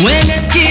When it